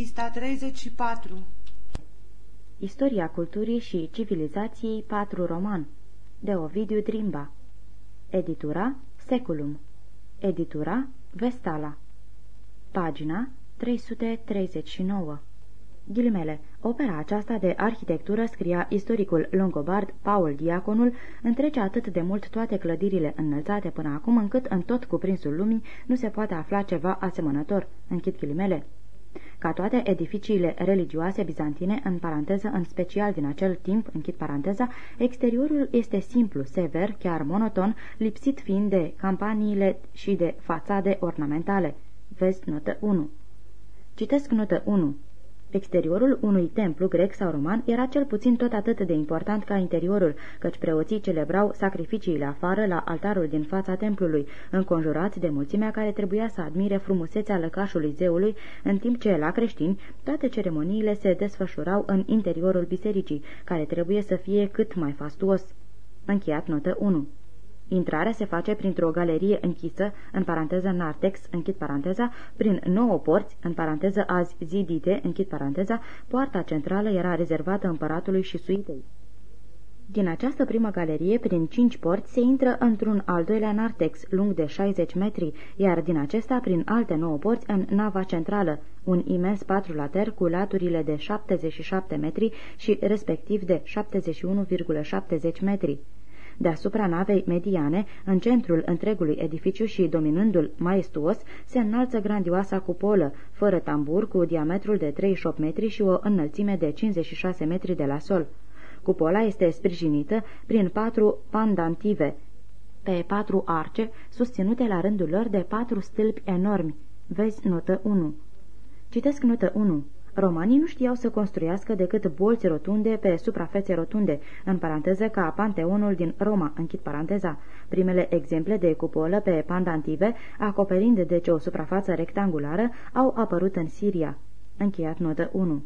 Pista 34 Istoria culturii și civilizației 4 roman De Ovidiu Drimba Editura Seculum. Editura Vestala. Pagina 339 Ghilimele, opera aceasta de arhitectură, scria istoricul longobard Paul Diaconul, întrece atât de mult toate clădirile înălțate până acum, încât în tot cuprinsul lumii nu se poate afla ceva asemănător. Închid ghilimele. Ca toate edificiile religioase bizantine, în paranteză, în special din acel timp, închid paranteza, exteriorul este simplu, sever, chiar monoton, lipsit fiind de campaniile și de fațade ornamentale. Vezi notă 1. Citesc notă 1. Exteriorul unui templu grec sau roman era cel puțin tot atât de important ca interiorul, căci preoții celebrau sacrificiile afară la altarul din fața templului, înconjurați de mulțimea care trebuia să admire frumusețea lăcașului zeului, în timp ce, la creștini, toate ceremoniile se desfășurau în interiorul bisericii, care trebuie să fie cât mai fastuos. Încheiat notă 1 Intrarea se face printr-o galerie închisă, în paranteză nartex, închid paranteza, prin nouă porți, în paranteză azi zidite, închid paranteza, poarta centrală era rezervată împăratului și suitei. Din această primă galerie, prin cinci porți, se intră într-un al doilea nartex, lung de 60 metri, iar din acesta, prin alte nouă porți, în nava centrală, un imens patru later cu laturile de 77 metri și respectiv de 71,70 metri. Deasupra navei mediane, în centrul întregului edificiu și dominându-l maestuos, se înalță grandioasa cupolă, fără tambur, cu diametrul de 38 metri și o înălțime de 56 metri de la sol. Cupola este sprijinită prin patru pandantive, pe patru arce, susținute la rândul lor de patru stâlpi enormi. Vezi notă 1. Citesc notă 1. Romanii nu știau să construiască decât bolți rotunde pe suprafețe rotunde, în paranteză ca Panteonul din Roma, închid paranteza. Primele exemple de cupolă pe pandantive, acoperind deci o suprafață rectangulară, au apărut în Siria. Încheiat notă 1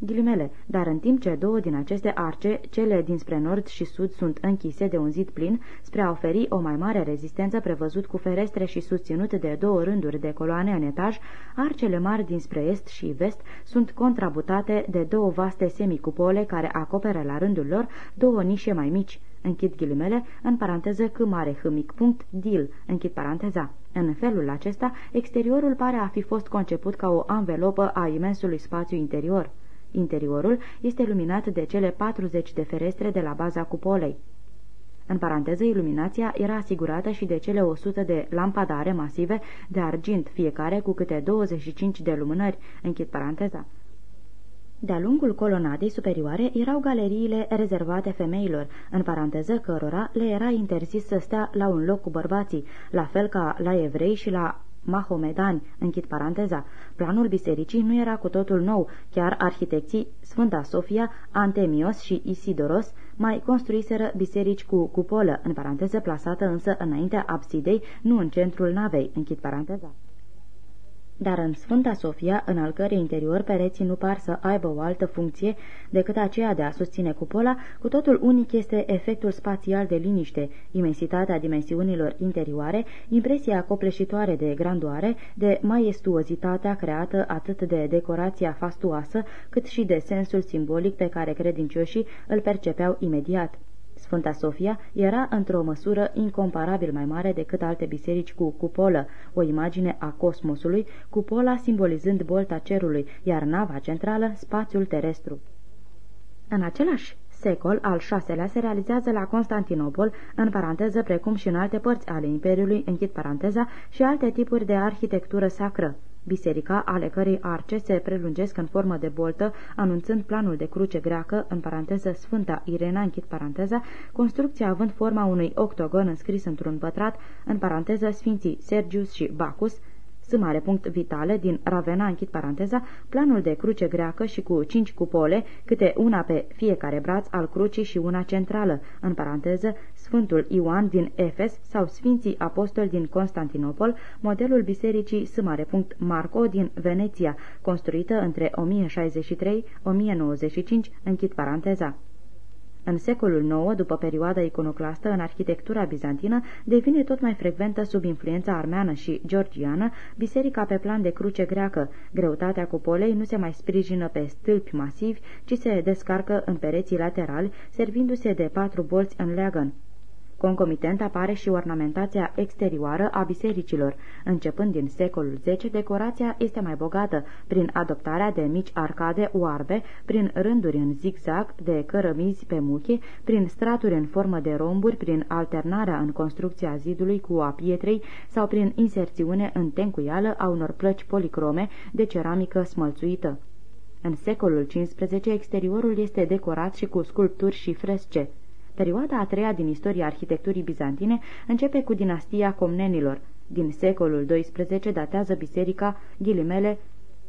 Ghilimele, dar în timp ce două din aceste arce, cele dinspre nord și sud, sunt închise de un zid plin, spre a oferi o mai mare rezistență prevăzut cu ferestre și susținut de două rânduri de coloane în etaj, arcele mari dinspre est și vest sunt contrabutate de două vaste semicupole care acoperă la rândul lor două nișe mai mici. Închid ghilimele, în paranteză c mare h mic punct, dil, închid paranteza. În felul acesta, exteriorul pare a fi fost conceput ca o anvelopă a imensului spațiu interior. Interiorul este luminat de cele 40 de ferestre de la baza cupolei. În paranteză, iluminația era asigurată și de cele 100 de lampadare masive de argint, fiecare cu câte 25 de lumânări, închid paranteza. De-a lungul colonadei superioare erau galeriile rezervate femeilor, în paranteză cărora le era interzis să stea la un loc cu bărbații, la fel ca la evrei și la mahomedani, închid paranteza. Planul bisericii nu era cu totul nou, chiar arhitecții Sfânta Sofia, Antemios și Isidoros mai construiseră biserici cu cupolă, în paranteză plasată însă înaintea absidei, nu în centrul navei, închid paranteza. Dar în Sfânta Sofia, în al cărei interior pereții nu par să aibă o altă funcție decât aceea de a susține cupola, cu totul unic este efectul spațial de liniște, imensitatea dimensiunilor interioare, impresia copleșitoare de grandoare, de maestuozitatea creată atât de decorația fastuoasă, cât și de sensul simbolic pe care credincioșii îl percepeau imediat. Sfânta Sofia era într-o măsură incomparabil mai mare decât alte biserici cu cupolă, o imagine a cosmosului, cupola simbolizând bolta cerului, iar nava centrală spațiul terestru. În același secol al VI-lea se realizează la Constantinopol, în paranteză precum și în alte părți ale Imperiului, închid paranteza, și alte tipuri de arhitectură sacră biserica, ale cărei arce se prelungesc în formă de boltă, anunțând planul de cruce greacă, în paranteză Sfânta Irena, închid paranteza, construcția având forma unui octogon înscris într-un pătrat, în paranteză Sfinții Sergius și Bacus, S mare punct vitale din Ravena, închid paranteza, planul de cruce greacă și cu cinci cupole, câte una pe fiecare braț al crucii și una centrală, în paranteză, Sfântul Ioan din Efes sau Sfinții Apostoli din Constantinopol, modelul bisericii S mare punct Marco din Veneția, construită între 1063-1095, închid paranteza. În secolul IX, după perioada iconoclastă, în arhitectura bizantină devine tot mai frecventă sub influența armeană și georgiană biserica pe plan de cruce greacă. Greutatea cupolei nu se mai sprijină pe stâlpi masivi, ci se descarcă în pereții laterali, servindu-se de patru bolți în leagăn. Concomitent apare și ornamentația exterioară a bisericilor. Începând din secolul X, decorația este mai bogată, prin adoptarea de mici arcade oarbe, prin rânduri în zigzag de cărămizi pe muche, prin straturi în formă de romburi, prin alternarea în construcția zidului cu a pietrei sau prin inserțiune în tencuială a unor plăci policrome de ceramică smălțuită. În secolul XV, exteriorul este decorat și cu sculpturi și fresce. Perioada a treia din istoria arhitecturii bizantine începe cu dinastia Comnenilor. Din secolul XII datează biserica, ghilimele,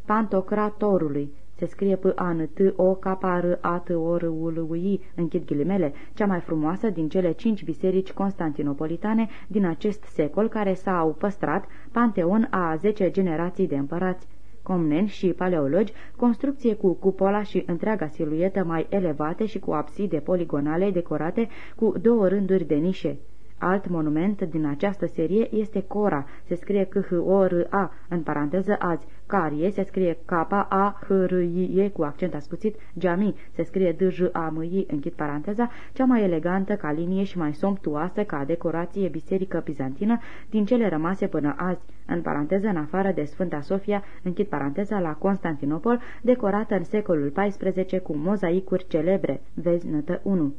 Pantocratorului, se scrie p a n t o k r a t o r u l u i închid ghilimele, cea mai frumoasă din cele cinci biserici constantinopolitane din acest secol care s-au păstrat, panteon a zece generații de împărați comneni și paleologi, construcție cu cupola și întreaga siluetă mai elevate și cu abside poligonale decorate cu două rânduri de nișe. Alt monument din această serie este Cora, se scrie c h o r a în paranteză azi, Carie, se scrie K-A-H-R-I-E cu accent ascuțit, Jami, se scrie D-J-A-M-I, închid paranteza, cea mai elegantă ca linie și mai somptuoasă ca decorație biserică bizantină din cele rămase până azi, în paranteză în afară de Sfânta Sofia, închid paranteza la Constantinopol, decorată în secolul XIV cu mozaicuri celebre, vezi notă 1.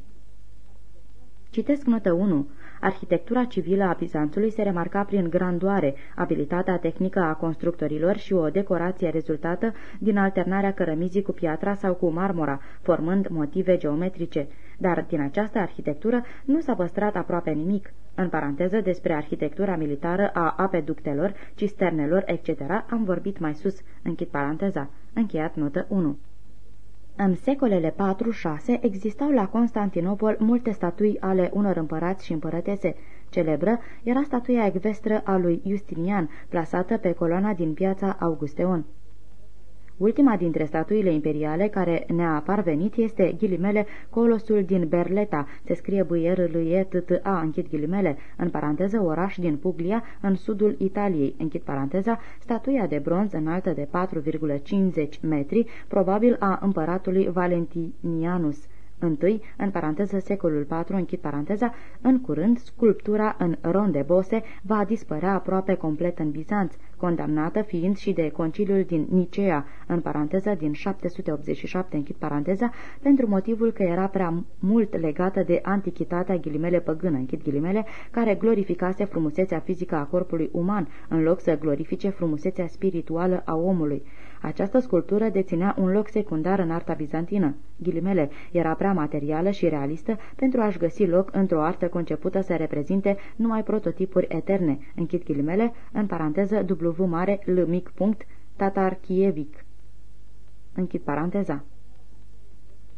Citesc notă 1. Arhitectura civilă a Bizanțului se remarca prin grandoare, abilitatea tehnică a constructorilor și o decorație rezultată din alternarea cărămizii cu piatra sau cu marmura, formând motive geometrice. Dar din această arhitectură nu s-a păstrat aproape nimic. În paranteză, despre arhitectura militară a apeductelor, cisternelor, etc. am vorbit mai sus. Închid paranteza. Încheiat notă 1. În secolele 4-6 existau la Constantinopol multe statui ale unor împărați și împărătese. Celebră era statuia ecvestră a lui Justinian, plasată pe coloana din piața Augusteon. Ultima dintre statuile imperiale care ne-a parvenit este ghilimele Colosul din Berleta, se scrie lui a închid ghilimele, în paranteză oraș din Puglia, în sudul Italiei, închid paranteza, statuia de bronz înaltă de 4,50 metri, probabil a împăratului Valentinianus. Întâi, în paranteză secolul IV, închid paranteza, în curând, sculptura în ronde bose va dispărea aproape complet în Bizanț, condamnată fiind și de conciliul din Nicea, în paranteză din 787, închid paranteza, pentru motivul că era prea mult legată de antichitatea ghilimele păgână, închid ghilimele, care glorificase frumusețea fizică a corpului uman, în loc să glorifice frumusețea spirituală a omului. Această sculptură deținea un loc secundar în arta bizantină. Ghilimele era prea materială și realistă pentru a-și găsi loc într-o artă concepută să reprezinte numai prototipuri eterne. Închid ghilimele, în paranteză W mare L mic punct, Tatar Kievic. Închid paranteza.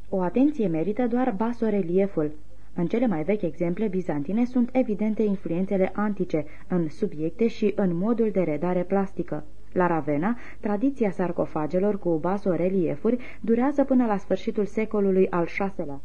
O atenție merită doar basorelieful. În cele mai vechi exemple bizantine sunt evidente influențele antice în subiecte și în modul de redare plastică. La Ravenna, tradiția sarcofagelor cu basoreliefuri durează până la sfârșitul secolului al VI-lea.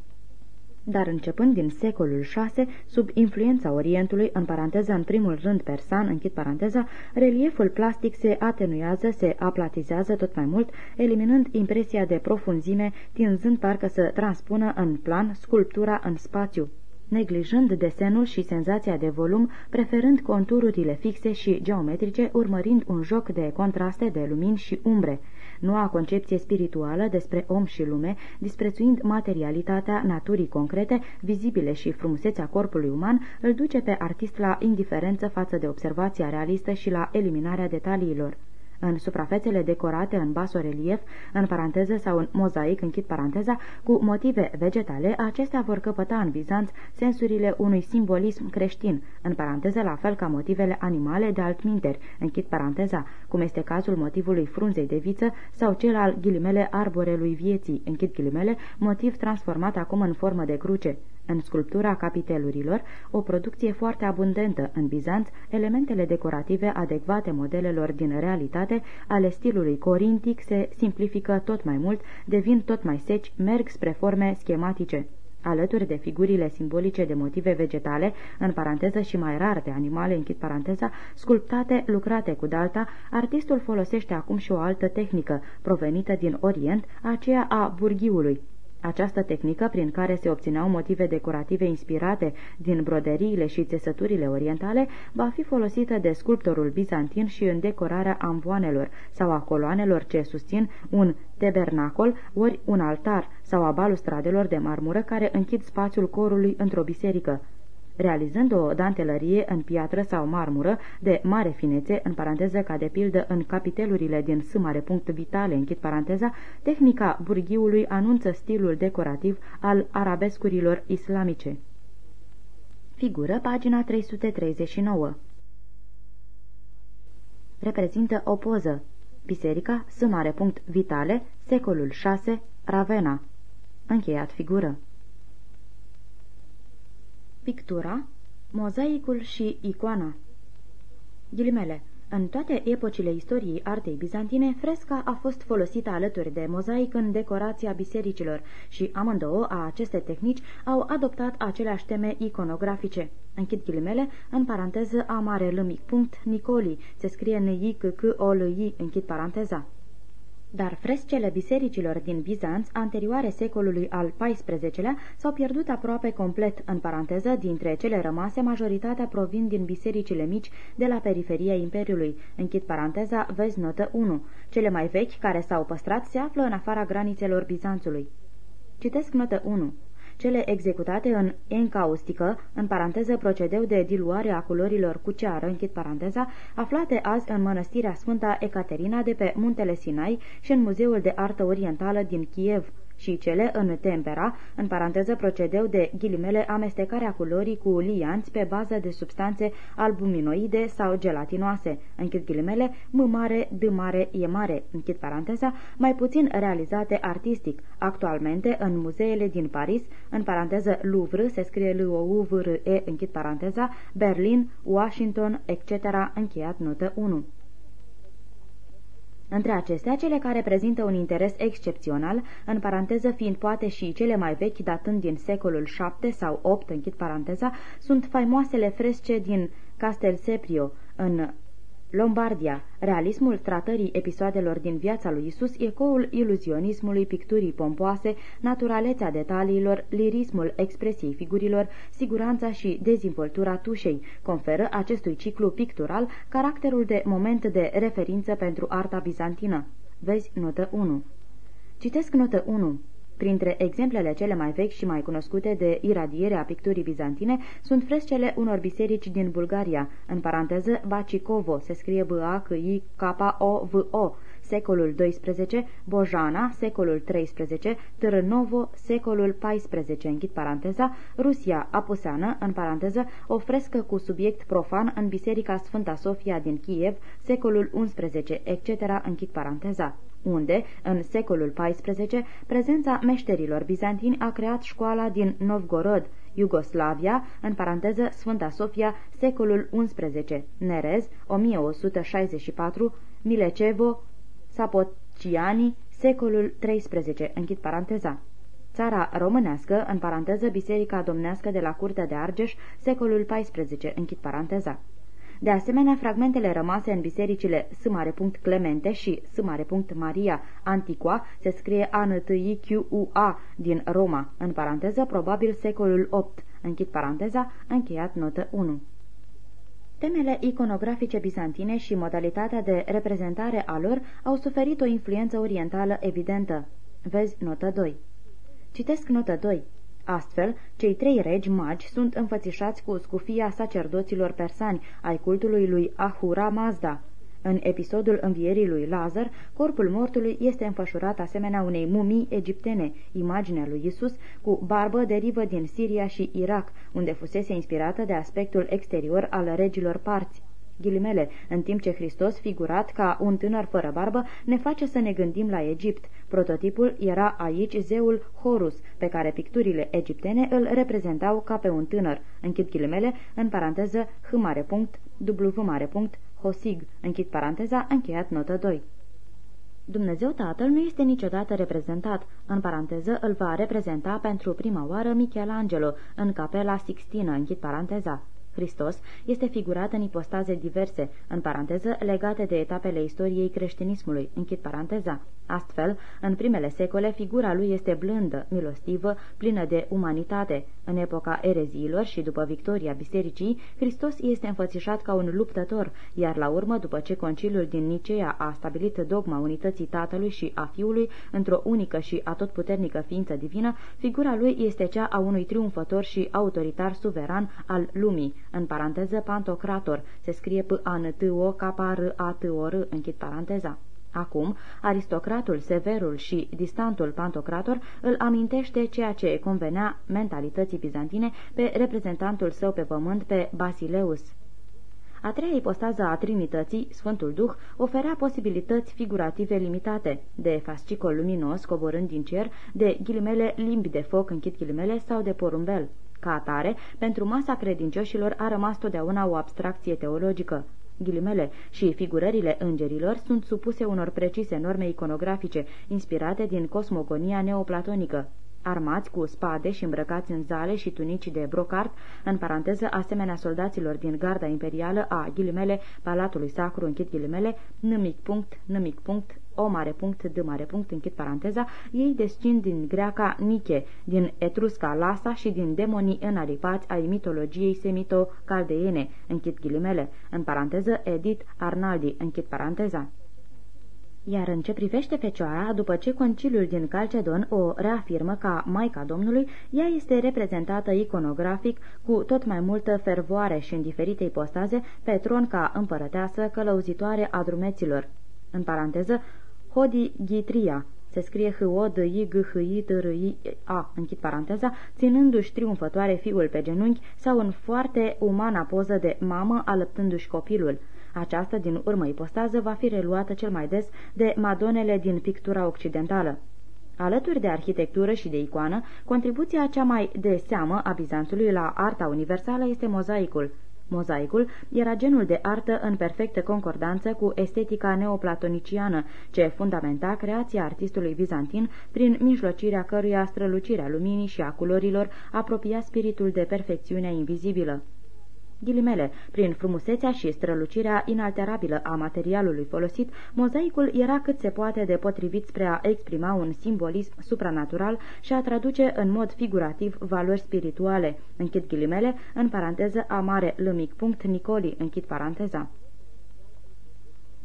Dar începând din secolul VI, sub influența Orientului, în paranteză în primul rând persan, închid paranteza, relieful plastic se atenuează, se aplatizează tot mai mult, eliminând impresia de profunzime, tinzând parcă să transpună în plan sculptura în spațiu neglijând desenul și senzația de volum, preferând contururile fixe și geometrice, urmărind un joc de contraste de lumini și umbre. Noua concepție spirituală despre om și lume, disprețuind materialitatea naturii concrete, vizibile și frumusețea corpului uman, îl duce pe artist la indiferență față de observația realistă și la eliminarea detaliilor. În suprafețele decorate în basorelief, în paranteză sau în mozaic, închid paranteza, cu motive vegetale, acestea vor căpăta în Bizanț sensurile unui simbolism creștin, în paranteză la fel ca motivele animale de altminteri, închid paranteza, cum este cazul motivului frunzei de viță sau cel al ghilimele arborelui vieții, închid ghilimele, motiv transformat acum în formă de cruce. În sculptura capitelurilor, o producție foarte abundentă în Bizanț, elementele decorative adecvate modelelor din realitate ale stilului corintic se simplifică tot mai mult, devin tot mai seci, merg spre forme schematice. Alături de figurile simbolice de motive vegetale, în paranteză și mai rar de animale, închid paranteza, sculptate, lucrate cu dalta, artistul folosește acum și o altă tehnică, provenită din Orient, aceea a burghiului, această tehnică, prin care se obțineau motive decorative inspirate din broderiile și țesăturile orientale, va fi folosită de sculptorul bizantin și în decorarea amvoanelor sau a coloanelor ce susțin un tabernacol ori un altar sau a balustradelor de marmură care închid spațiul corului într-o biserică realizând o dantelărie în piatră sau marmură de mare finețe, în paranteză ca de pildă în capitelurile din S mare punct vitale, închid paranteza, tehnica burghiului anunță stilul decorativ al arabescurilor islamice. Figură pagina 339 Reprezintă o poză. Biserica S mare punct vitale, secolul 6, Ravenna. Încheiat figură. Pictura, mozaicul și icoana Ghilimele în toate epocile istoriei artei bizantine, fresca a fost folosită alături de mozaic în decorația bisericilor și amândouă a aceste tehnici au adoptat aceleași teme iconografice. Închid ghilimele, în paranteză a mare lămic punct Nicoli, se scrie n i c c o l i închid paranteza. Dar frescele bisericilor din Bizanț, anterioare secolului al XIV-lea, s-au pierdut aproape complet, în paranteză, dintre cele rămase, majoritatea provin din bisericile mici de la periferia Imperiului. Închid paranteza, vezi notă 1. Cele mai vechi care s-au păstrat se află în afara granițelor Bizanțului. Citesc notă 1 cele executate în encaustică, în paranteză procedeu de diluare a culorilor cu ceară, închid paranteza, aflate azi în mănăstirea Sfânta Ecaterina de pe muntele Sinai și în Muzeul de Artă Orientală din Kiev și cele în tempera, în paranteză procedeu de ghilimele amestecarea culorii cu lianți pe bază de substanțe albuminoide sau gelatinoase, închid ghilimele, m mare, d mare, e mare, închid paranteza, mai puțin realizate artistic, actualmente în muzeele din Paris, în paranteză Louvre, se scrie l o u v r e închid paranteza, Berlin, Washington, etc., încheiat notă 1. Între acestea, cele care prezintă un interes excepțional, în paranteză fiind poate și cele mai vechi datând din secolul 7 sau 8, închid paranteza, sunt faimoasele fresce din Castelseprio, în Lombardia, realismul tratării episoadelor din viața lui Isus, ecoul iluzionismului picturii pompoase, naturalețea detaliilor, lirismul expresiei figurilor, siguranța și dezvoltura tușei, conferă acestui ciclu pictural caracterul de moment de referință pentru arta bizantină. Vezi notă 1. Citesc notă 1. Printre exemplele cele mai vechi și mai cunoscute de iradiere a picturii bizantine sunt frescele unor biserici din Bulgaria, în paranteză Bacicovo, se scrie b a c i k o v o secolul XII, Bojana, secolul XIII, Târnovo, secolul XIV, închid paranteza, Rusia Apuseană, în paranteză, o frescă cu subiect profan în Biserica Sfânta Sofia din Kiev, secolul XI, etc., închid paranteza unde, în secolul XIV, prezența meșterilor bizantini a creat școala din Novgorod, Iugoslavia, în paranteză Sfânta Sofia, secolul XI, Nerez, 1164, Milecevo, Sapociani, secolul XIII, închid paranteza. Țara românească, în paranteză Biserica Domnească de la Curtea de Argeș, secolul XIV, închid paranteza. De asemenea, fragmentele rămase în bisericile S. Clemente și S. Maria Antiqua se scrie a n t i q u a din Roma, în paranteză, probabil secolul VIII, închid paranteza, încheiat notă 1. Temele iconografice bizantine și modalitatea de reprezentare a lor au suferit o influență orientală evidentă. Vezi notă 2. Citesc notă 2. Astfel, cei trei regi magi sunt înfățișați cu scufia sacerdoților persani ai cultului lui Ahura Mazda. În episodul învierii lui Lazar, corpul mortului este înfășurat asemenea unei mumii egiptene, imaginea lui Isus, cu barbă derivă din Siria și Irak, unde fusese inspirată de aspectul exterior al regilor parți ghilimele, în timp ce Hristos, figurat ca un tânăr fără barbă, ne face să ne gândim la Egipt. Prototipul era aici zeul Horus, pe care picturile egiptene îl reprezentau ca pe un tânăr. Închid ghilimele, în paranteză, h mare punct, w mare punct, Hosig, închid paranteza, încheiat notă 2. Dumnezeu Tatăl nu este niciodată reprezentat, în paranteză îl va reprezenta pentru prima oară Michelangelo în capela Sixtină, închid paranteza. Hristos este figurat în ipostaze diverse, în paranteză legate de etapele istoriei creștinismului, închid paranteza. Astfel, în primele secole, figura lui este blândă, milostivă, plină de umanitate. În epoca ereziilor și după victoria bisericii, Hristos este înfățișat ca un luptător, iar la urmă, după ce conciliul din Nicea a stabilit dogma unității Tatălui și a Fiului într-o unică și atotputernică ființă divină, figura lui este cea a unui triumfător și autoritar suveran al lumii, în paranteză Pantocrator, se scrie p a n t o k r a t o r închid paranteza. Acum, aristocratul, severul și distantul pantocrator îl amintește ceea ce convenea mentalității bizantine pe reprezentantul său pe pământ, pe Basileus. A treia ipostază a Trinității, Sfântul Duh, oferea posibilități figurative limitate, de fascicol luminos coborând din cer, de ghilimele limbi de foc, închid ghilimele, sau de porumbel. Ca atare, pentru masa credincioșilor a rămas totdeauna o abstracție teologică. Ghilimele. Și figurările îngerilor sunt supuse unor precise norme iconografice, inspirate din cosmogonia neoplatonică. Armați cu spade și îmbrăcați în zale și tunici de brocart, în paranteză asemenea soldaților din garda imperială a ghilimele Palatului Sacru, închid ghilimele, nimic punct, nimic punct, o mare punct, d mare punct, închid paranteza, ei descind din greaca Nike, din etrusca Lasa și din demonii înaripați ai mitologiei semito-caldeene, închid ghilimele, în paranteză Edith Arnaldi, închid paranteza. Iar în ce privește Fecioara, după ce conciliul din Calcedon o reafirmă ca Maica Domnului, ea este reprezentată iconografic cu tot mai multă fervoare și în diferite ipostaze pe tron ca împărăteasă călăuzitoare a drumeților. În paranteză, Ghitria, se scrie h o d i g h i t r i a închid paranteza, ținându-și triumfătoare fiul pe genunchi sau în foarte umana poză de mamă alăptându-și copilul. Această, din urmă ipostază, va fi reluată cel mai des de madonele din pictura occidentală. Alături de arhitectură și de icoană, contribuția cea mai de seamă a Bizanțului la arta universală este mozaicul. Mozaicul era genul de artă în perfectă concordanță cu estetica neoplatoniciană, ce fundamenta creația artistului bizantin, prin mijlocirea căruia strălucirea luminii și a culorilor apropia spiritul de perfecțiunea invizibilă. Ghilimele, prin frumusețea și strălucirea inalterabilă a materialului folosit, mozaicul era cât se poate de potrivit spre a exprima un simbolism supranatural și a traduce în mod figurativ valori spirituale. Închid ghilimele, în paranteză a mare lămic punct Nicoli, închid paranteza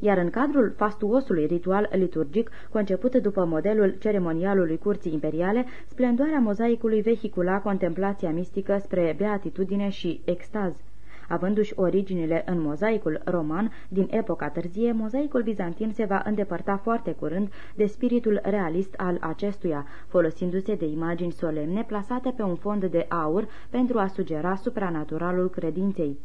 iar în cadrul fastuosului ritual liturgic, conceput după modelul ceremonialului curții imperiale, splendoarea mozaicului vehicula contemplația mistică spre beatitudine și extaz. Avându-și originile în mozaicul roman din epoca târzie, mozaicul bizantin se va îndepărta foarte curând de spiritul realist al acestuia, folosindu-se de imagini solemne plasate pe un fond de aur pentru a sugera supranaturalul credinței.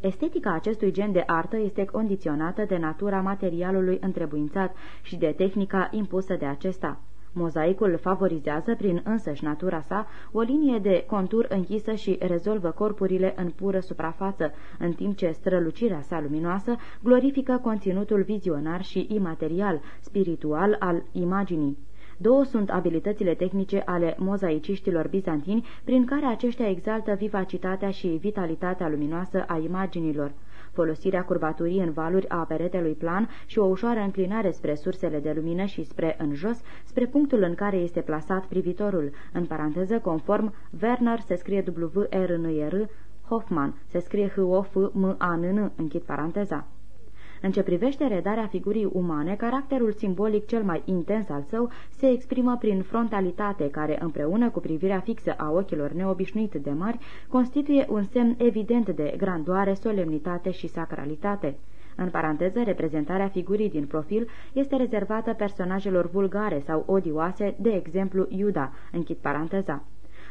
Estetica acestui gen de artă este condiționată de natura materialului întrebuințat și de tehnica impusă de acesta. Mozaicul favorizează prin însăși natura sa o linie de contur închisă și rezolvă corpurile în pură suprafață, în timp ce strălucirea sa luminoasă glorifică conținutul vizionar și imaterial, spiritual al imaginii. Două sunt abilitățile tehnice ale mozaiciștilor bizantini, prin care aceștia exaltă vivacitatea și vitalitatea luminoasă a imaginilor folosirea curbaturii în valuri a peretelui plan și o ușoară înclinare spre sursele de lumină și spre în jos, spre punctul în care este plasat privitorul, în paranteză conform Werner se scrie w r n r Hoffman se scrie h o f m a n n închid paranteza. În ce privește redarea figurii umane, caracterul simbolic cel mai intens al său se exprimă prin frontalitate, care, împreună cu privirea fixă a ochilor neobișnuit de mari, constituie un semn evident de grandoare, solemnitate și sacralitate. În paranteză, reprezentarea figurii din profil este rezervată personajelor vulgare sau odioase, de exemplu Iuda, închid paranteza.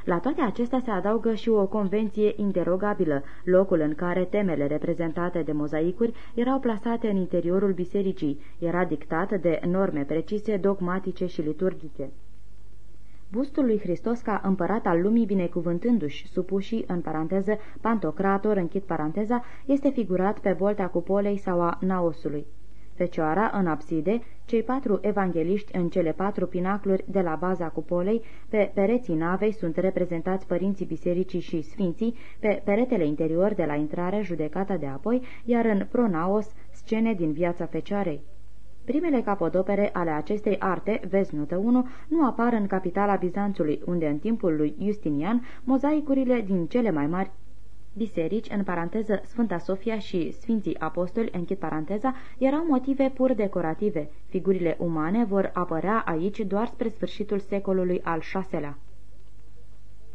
La toate acestea se adaugă și o convenție interogabilă, locul în care temele reprezentate de mozaicuri erau plasate în interiorul bisericii, era dictat de norme precise, dogmatice și liturgice. Bustul lui Hristos ca împărat al lumii binecuvântându-și supușii, în paranteză, pantocrator, închid paranteza, este figurat pe volta cupolei sau a naosului. Fecioara, în abside, cei patru evangeliști în cele patru pinacluri de la baza cupolei, pe pereții navei sunt reprezentați părinții bisericii și sfinții, pe peretele interior de la intrare judecata de apoi, iar în pronaos scene din viața fecioarei. Primele capodopere ale acestei arte, vezi notă 1, nu apar în capitala Bizanțului, unde în timpul lui Justinian mozaicurile din cele mai mari biserici, în paranteză Sfânta Sofia și Sfinții Apostoli, închid paranteza, erau motive pur decorative. Figurile umane vor apărea aici doar spre sfârșitul secolului al VI-lea.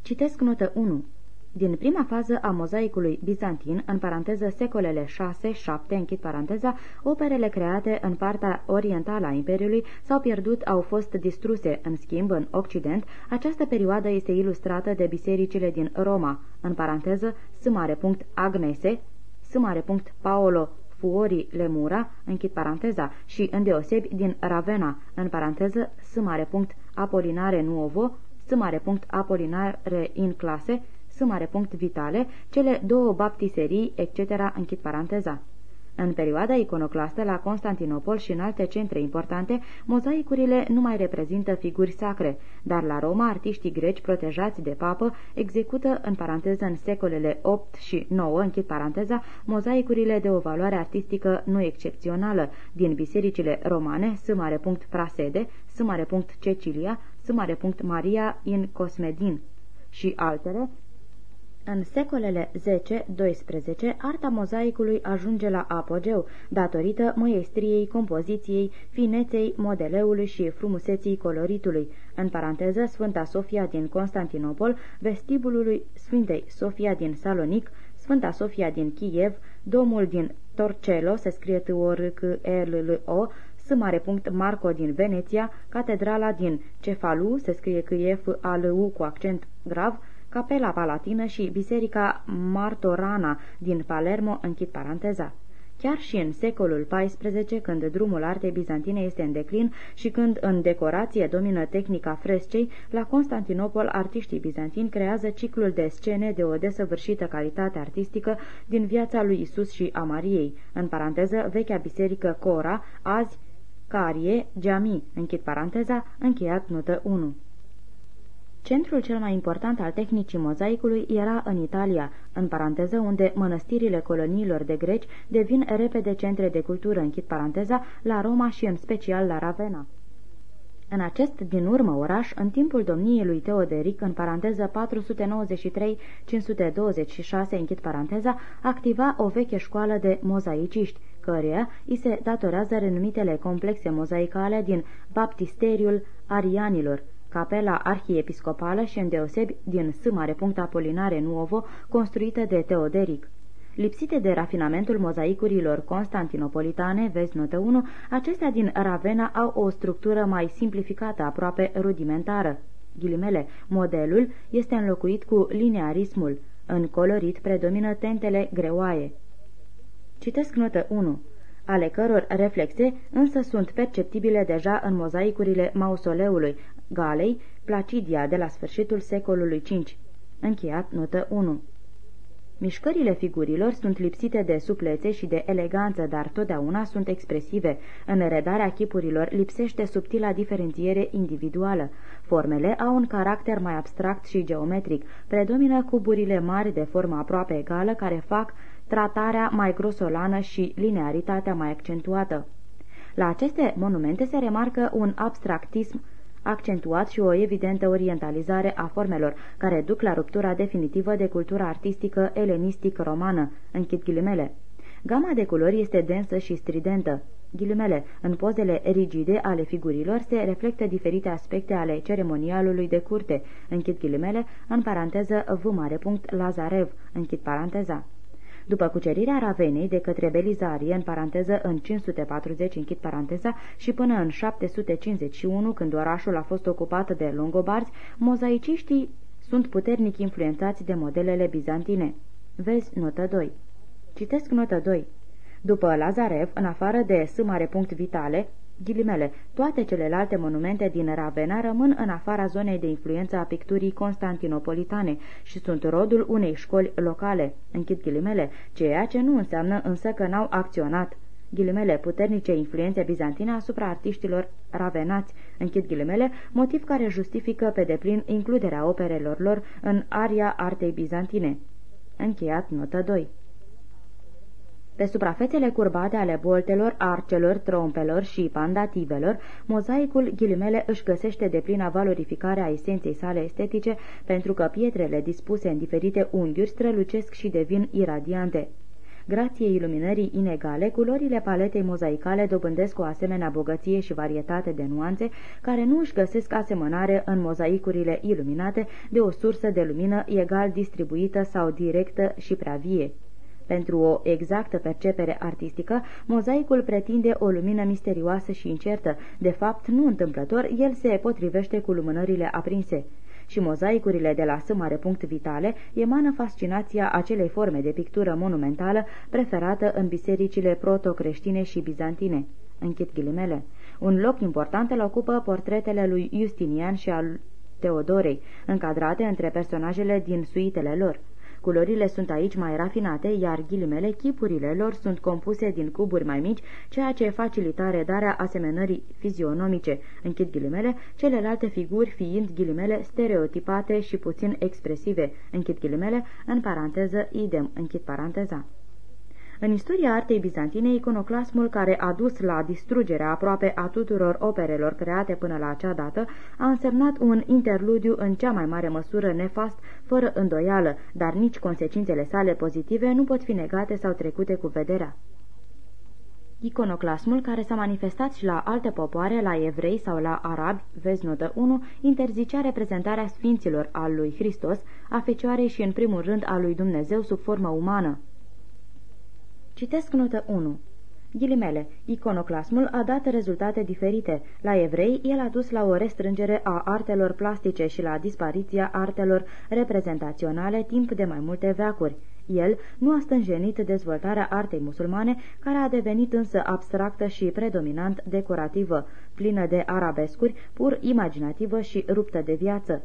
Citesc notă 1. Din prima fază a mozaicului bizantin, în paranteză secolele 6-7, închid paranteza, operele create în partea orientală a Imperiului s-au pierdut, au fost distruse. În schimb, în Occident, această perioadă este ilustrată de bisericile din Roma, în paranteză Agnese, Paolo Fuori Lemura, închid paranteza, și îndeosebi din Ravenna, în paranteză Apolinare Nuovo, Apolinare in clase, vitale, cele două baptiserii, etc., închid paranteza. În perioada iconoclastă, la Constantinopol și în alte centre importante, mozaicurile nu mai reprezintă figuri sacre, dar la Roma artiștii greci protejați de papă execută, în paranteză în secolele 8 și 9, închid paranteza, mozaicurile de o valoare artistică nu excepțională din bisericile romane, S. Prasede, S. Cecilia, S. Maria in Cosmedin și altele, în secolele 10-12, arta mozaicului ajunge la apogeu, datorită măiestriei compoziției, fineței modeleului și frumuseții coloritului. În paranteză, Sfânta Sofia din Constantinopol, vestibulului Sfintei Sofia din Salonic, Sfânta Sofia din Kiev, domul din Torcello, se scrie t o r c e l l o S. Marco din Veneția, catedrala din Cefalu, se scrie c e f a l u cu accent grav, Capela Palatină și Biserica Martorana din Palermo, închid paranteza. Chiar și în secolul XIV, când drumul artei bizantine este în declin și când în decorație domină tehnica frescei, la Constantinopol artiștii bizantini creează ciclul de scene de o desăvârșită calitate artistică din viața lui Isus și a Mariei, în paranteză vechea biserică Cora, azi Carie, Geami, închid paranteza, încheiat notă 1. Centrul cel mai important al tehnicii mozaicului era în Italia, în paranteză unde mănăstirile coloniilor de greci devin repede centre de cultură, închid paranteza, la Roma și în special la Ravenna. În acest din urmă oraș, în timpul domniei lui Teoderic, în paranteză 493-526, închid paranteza, activa o veche școală de mozaiciști, căreia îi se datorează renumitele complexe mozaicale din baptisteriul arianilor, capela arhiepiscopală și îndeosebi din S. Apolinare Nuovo, construită de Teoderic. Lipsite de rafinamentul mozaicurilor constantinopolitane, vezi notă 1, acestea din Ravenna au o structură mai simplificată, aproape rudimentară. Ghilimele, modelul este înlocuit cu linearismul. În colorit predomină tentele greoaie. Citesc notă 1 ale căror reflexe însă sunt perceptibile deja în mozaicurile mausoleului, Galei, Placidia de la sfârșitul secolului V. Încheiat notă 1 Mișcările figurilor sunt lipsite de suplețe și de eleganță, dar totdeauna sunt expresive. În redarea chipurilor lipsește subtila diferențiere individuală. Formele au un caracter mai abstract și geometric. Predomină cuburile mari de formă aproape egală care fac tratarea mai grosolană și linearitatea mai accentuată. La aceste monumente se remarcă un abstractism accentuat și o evidentă orientalizare a formelor, care duc la ruptura definitivă de cultura artistică elenistic-romană, închid ghilimele. Gama de culori este densă și stridentă. Ghilimele, în pozele rigide ale figurilor se reflectă diferite aspecte ale ceremonialului de curte, închid ghilimele, în paranteză v mare punct Lazarev, închid paranteza. După cucerirea Ravenei de către Belizarie, în paranteză în 540, închid paranteza, și până în 751, când orașul a fost ocupat de longobarzi, mozaiciștii sunt puternic influențați de modelele bizantine. Vezi notă 2. Citesc notă 2. După Lazarev, în afară de S. Vitale, Ghilimele, toate celelalte monumente din Ravenna rămân în afara zonei de influență a picturii constantinopolitane și sunt rodul unei școli locale, închid ghilimele, ceea ce nu înseamnă însă că n-au acționat. ghilimele, puternice influențe bizantine asupra artiștilor ravenați, închid ghilimele, motiv care justifică pe deplin includerea operelor lor în aria artei bizantine. Încheiat notă 2 pe suprafețele curbate ale boltelor, arcelor, trompelor și pandativelor, mozaicul ghilimele își găsește de plină valorificare a esenței sale estetice pentru că pietrele dispuse în diferite unghiuri strălucesc și devin iradiante. Grație iluminării inegale, culorile paletei mozaicale dobândesc o asemenea bogăție și varietate de nuanțe care nu își găsesc asemănare în mozaicurile iluminate de o sursă de lumină egal distribuită sau directă și prea vie. Pentru o exactă percepere artistică, mozaicul pretinde o lumină misterioasă și incertă. De fapt, nu întâmplător, el se potrivește cu lumânările aprinse și mozaicurile de la S. punct vitale emană fascinația acelei forme de pictură monumentală preferată în bisericile proto-creștine și bizantine. Închid ghilimele. Un loc important îl ocupă portretele lui Justinian și al Teodorei, încadrate între personajele din suitele lor. Culorile sunt aici mai rafinate, iar ghilimele, chipurile lor sunt compuse din cuburi mai mici, ceea ce facilita redarea asemănării fizionomice, închid ghilimele, celelalte figuri fiind ghilimele stereotipate și puțin expresive, închid ghilimele, în paranteză idem, închid paranteza. În istoria artei bizantine, iconoclasmul care a dus la distrugerea aproape a tuturor operelor create până la acea dată a însemnat un interludiu în cea mai mare măsură nefast, fără îndoială, dar nici consecințele sale pozitive nu pot fi negate sau trecute cu vederea. Iconoclasmul, care s-a manifestat și la alte popoare, la evrei sau la arabi, vezi notă 1, interzicea reprezentarea sfinților al lui Hristos, a Fecioarei și în primul rând a lui Dumnezeu sub formă umană. Citesc notă 1. Ghilimele, iconoclasmul a dat rezultate diferite. La evrei, el a dus la o restrângere a artelor plastice și la dispariția artelor reprezentaționale timp de mai multe veacuri. El nu a stânjenit dezvoltarea artei musulmane, care a devenit însă abstractă și predominant decorativă, plină de arabescuri, pur imaginativă și ruptă de viață.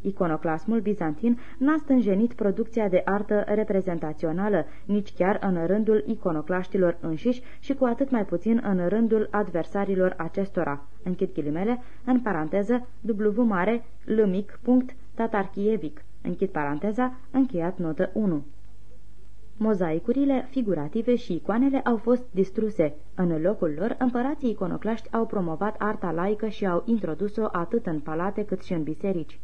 Iconoclasmul bizantin n-a stânjenit producția de artă reprezentațională, nici chiar în rândul iconoclaștilor înșiși și cu atât mai puțin în rândul adversarilor acestora. Închid ghilimele, în paranteză, W mare, L mic, punct, tatarchievic. Închid paranteza, încheiat notă 1. Mozaicurile figurative și icoanele au fost distruse. În locul lor, împărații iconoclaști au promovat arta laică și au introdus-o atât în palate cât și în biserici.